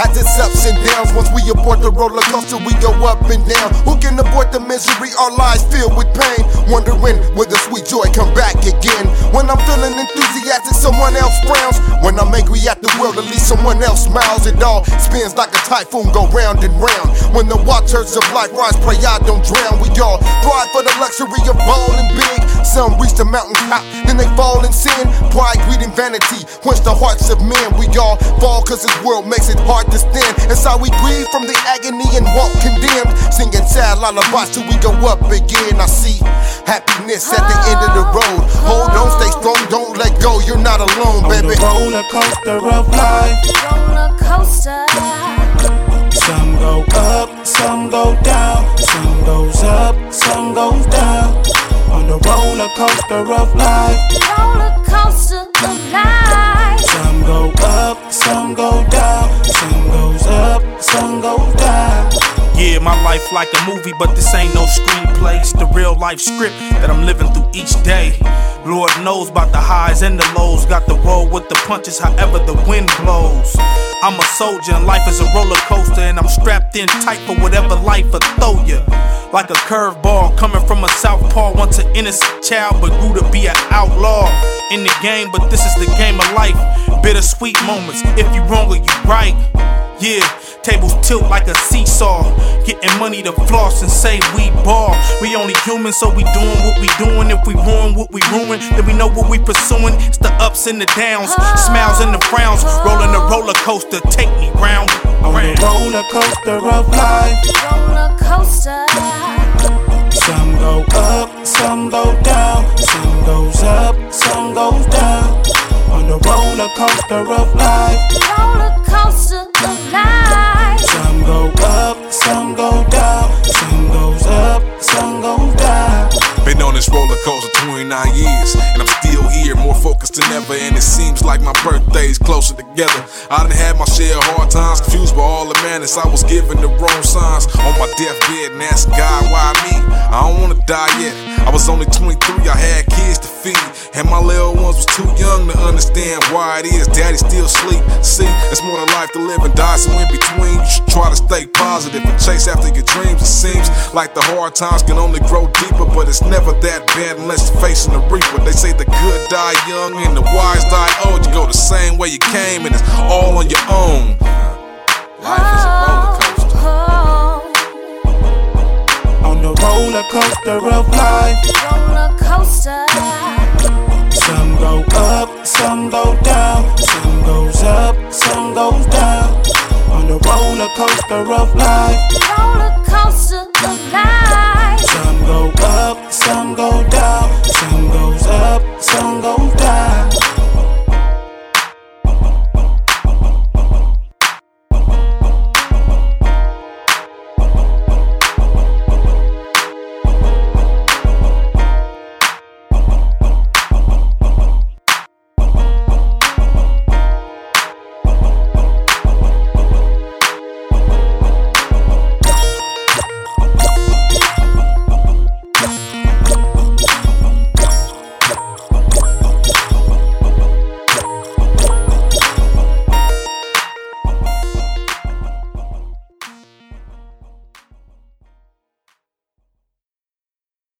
Has its ups and downs. Once we abort the roller coaster, we go up and down. Who can abort the misery? Our lives filled with pain. Wondering will the sweet joy come back again? When I'm feeling enthusiastic, someone else frowns. When I'm angry at the world, at least someone else smiles. It all spins like a typhoon, go round and round. When the waters of life rise, pray I don't drown. We all thrive for the luxury of balling big. Some reach the mountain top, then they fall in sin. Pride, greed, and vanity quench the hearts of men. We all fall cause this world makes it hard to stand. That's how we grieve from the agony and walk condemned. Singing sad lullabies till we go up again. I see happiness at the end of the road. Hold on, stay strong, don't let go. You're not alone, baby. On the roller coaster of life. Roller coaster. Some go up, some go down. Some goes up, some goes down. On the roller coaster of life. Roller coaster of life. Some go up, some go down. Some goes up, some goes down. Yeah, my life like a movie, but this ain't no screenplay. It's the real life script that I'm living through each day. Lord knows about the highs and the lows. Got the roll with the punches, however the wind blows. I'm a soldier and life is a roller coaster, and I'm strapped in tight for whatever life will throw you. Like a curveball coming from a southpaw, once an innocent child, but grew to be an outlaw in the game. But this is the game of life. Bittersweet moments. If you wrong or you right. Yeah, tables tilt like a seesaw. Getting money to floss and say we ball. We only human, so we doing what we doing. If we ruin what we ruin, then we know what we pursuing. It's the ups and the downs, smiles and the frowns. Rolling the roller coaster, take me round. On the round. roller coaster of life. Roller coaster. Some go up, some go down. Some goes up, some goes down. On the roller coaster of life. Roller coaster Some go up, some go down. 29 years, and I'm still here, more focused than ever. And it seems like my birthday's closer together. I done had my share of hard times, confused by all the madness. I was given the wrong signs on my deathbed, and asked God, why me? I don't wanna die yet. I was only 23, I had kids to feed, and my little ones was too young to understand why it is. Daddy still sleep. See, it's more than life to live and die, so in between, you should try to stay positive and chase after your dreams. It seems like the hard times can only grow deeper, but it's never that bad unless you're facing the reaper. They say the good die young and the wise die old. You go the same way you came, and it's all on your own. Life is a roller coaster. On the roller coaster of life. Roller coaster. Some go up, some go down. Some goes up, some goes down. On the roller coaster of life. Roller